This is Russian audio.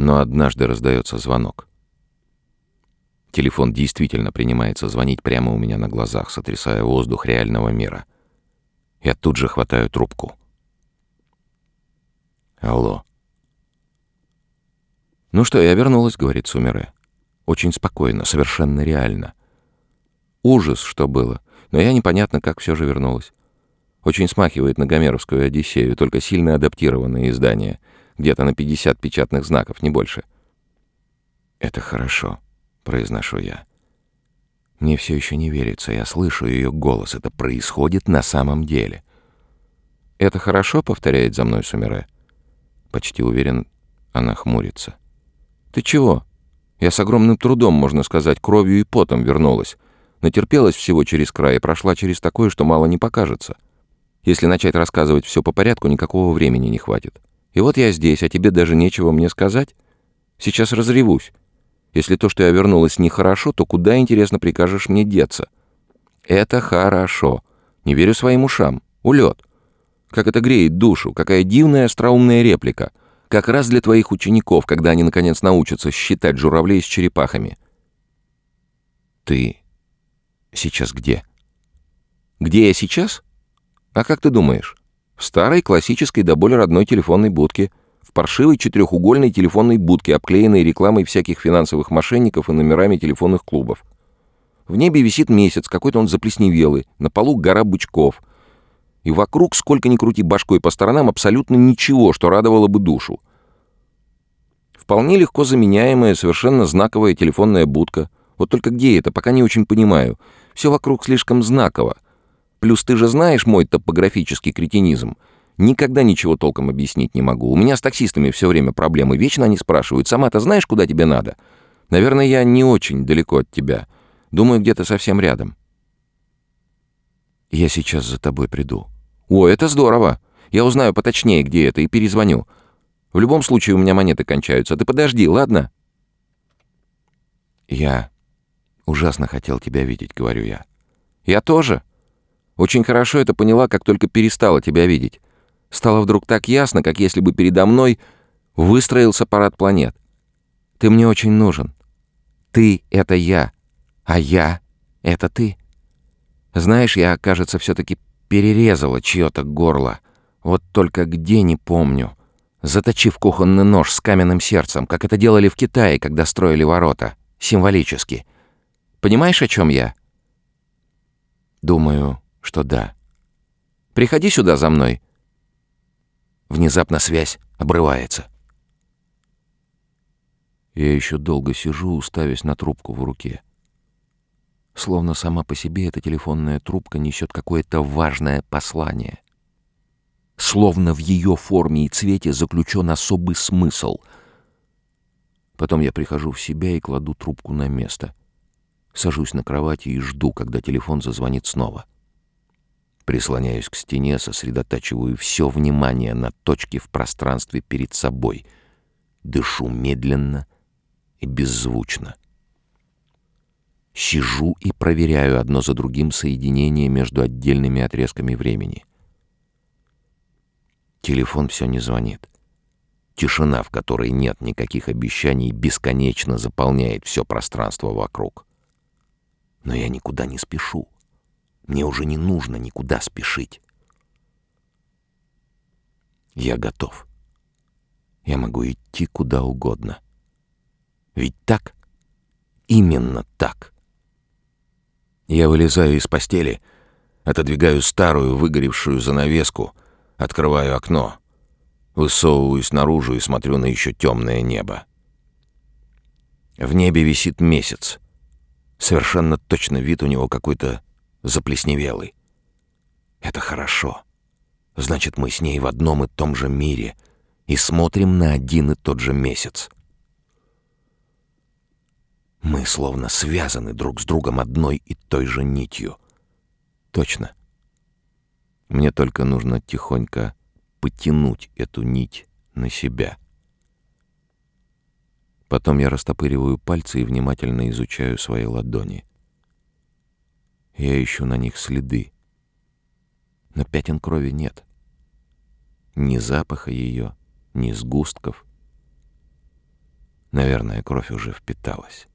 Но однажды раздается звонок. Телефон действительно принимается звонить прямо у меня на глазах, сотрясая воздух реального мира. Я тут же хватаю трубку. Алло. «Ну что, я вернулась», — говорит Сумере. Очень спокойно, совершенно реально. Ужас, что было. Но я непонятно, как все же вернулась. Очень смахивает на Гомеровскую Одиссею, только сильно адаптированное издание. Где-то на 50 печатных знаков, не больше. «Это хорошо», — произношу я. Мне все еще не верится, я слышу ее голос. Это происходит на самом деле. «Это хорошо?» — повторяет за мной Сумере. Почти уверен, она хмурится. «Ты чего?» Я с огромным трудом, можно сказать, кровью и потом вернулась. Натерпелась всего через край и прошла через такое, что мало не покажется. Если начать рассказывать все по порядку, никакого времени не хватит. И вот я здесь, а тебе даже нечего мне сказать. Сейчас разревусь. Если то, что я вернулась, нехорошо, то куда, интересно, прикажешь мне деться? Это хорошо. Не верю своим ушам. Улет. Как это греет душу, какая дивная остроумная реплика. Как раз для твоих учеников, когда они наконец научатся считать журавлей с черепахами. Ты сейчас где? Где я сейчас? А как ты думаешь? В старой классической до боли родной телефонной будке. В паршивой четырехугольной телефонной будке, обклеенной рекламой всяких финансовых мошенников и номерами телефонных клубов. В небе висит месяц, какой-то он заплесневелый, на полу гора бычков — и вокруг, сколько ни крути башкой по сторонам, абсолютно ничего, что радовало бы душу. Вполне легко заменяемая, совершенно знаковая телефонная будка. Вот только где это, пока не очень понимаю. Все вокруг слишком знаково. Плюс ты же знаешь мой топографический кретинизм. Никогда ничего толком объяснить не могу. У меня с таксистами все время проблемы. Вечно они спрашивают, сама-то знаешь, куда тебе надо? Наверное, я не очень далеко от тебя. Думаю, где-то совсем рядом. Я сейчас за тобой приду. О, это здорово. Я узнаю поточнее, где это, и перезвоню. В любом случае у меня монеты кончаются. Ты подожди, ладно? Я ужасно хотел тебя видеть, говорю я. Я тоже. Очень хорошо это поняла, как только перестала тебя видеть. Стало вдруг так ясно, как если бы передо мной выстроился парад планет. Ты мне очень нужен. Ты — это я, а я — это ты. Знаешь, я, кажется, все-таки перерезала чье-то горло. Вот только где, не помню. Заточив кухонный нож с каменным сердцем, как это делали в Китае, когда строили ворота. Символически. Понимаешь, о чем я? Думаю, что да. Приходи сюда за мной. Внезапно связь обрывается. Я еще долго сижу, уставясь на трубку в руке. Словно сама по себе эта телефонная трубка несет какое-то важное послание. Словно в ее форме и цвете заключен особый смысл. Потом я прихожу в себя и кладу трубку на место. Сажусь на кровати и жду, когда телефон зазвонит снова. Прислоняюсь к стене, сосредотачиваю все внимание на точке в пространстве перед собой. Дышу медленно и беззвучно. Сижу и проверяю одно за другим соединение между отдельными отрезками времени. Телефон все не звонит. Тишина, в которой нет никаких обещаний, бесконечно заполняет все пространство вокруг. Но я никуда не спешу. Мне уже не нужно никуда спешить. Я готов. Я могу идти куда угодно. Ведь так? Именно так. Я вылезаю из постели, отодвигаю старую выгоревшую занавеску, открываю окно, высовываюсь наружу и смотрю на еще темное небо. В небе висит месяц. Совершенно точно вид у него какой-то заплесневелый. Это хорошо. Значит, мы с ней в одном и том же мире и смотрим на один и тот же месяц. Мы словно связаны друг с другом одной и той же нитью. Точно. Мне только нужно тихонько потянуть эту нить на себя. Потом я растопыриваю пальцы и внимательно изучаю свои ладони. Я ищу на них следы. Но пятен крови нет. Ни запаха ее, ни сгустков — Наверное, кровь уже впиталась.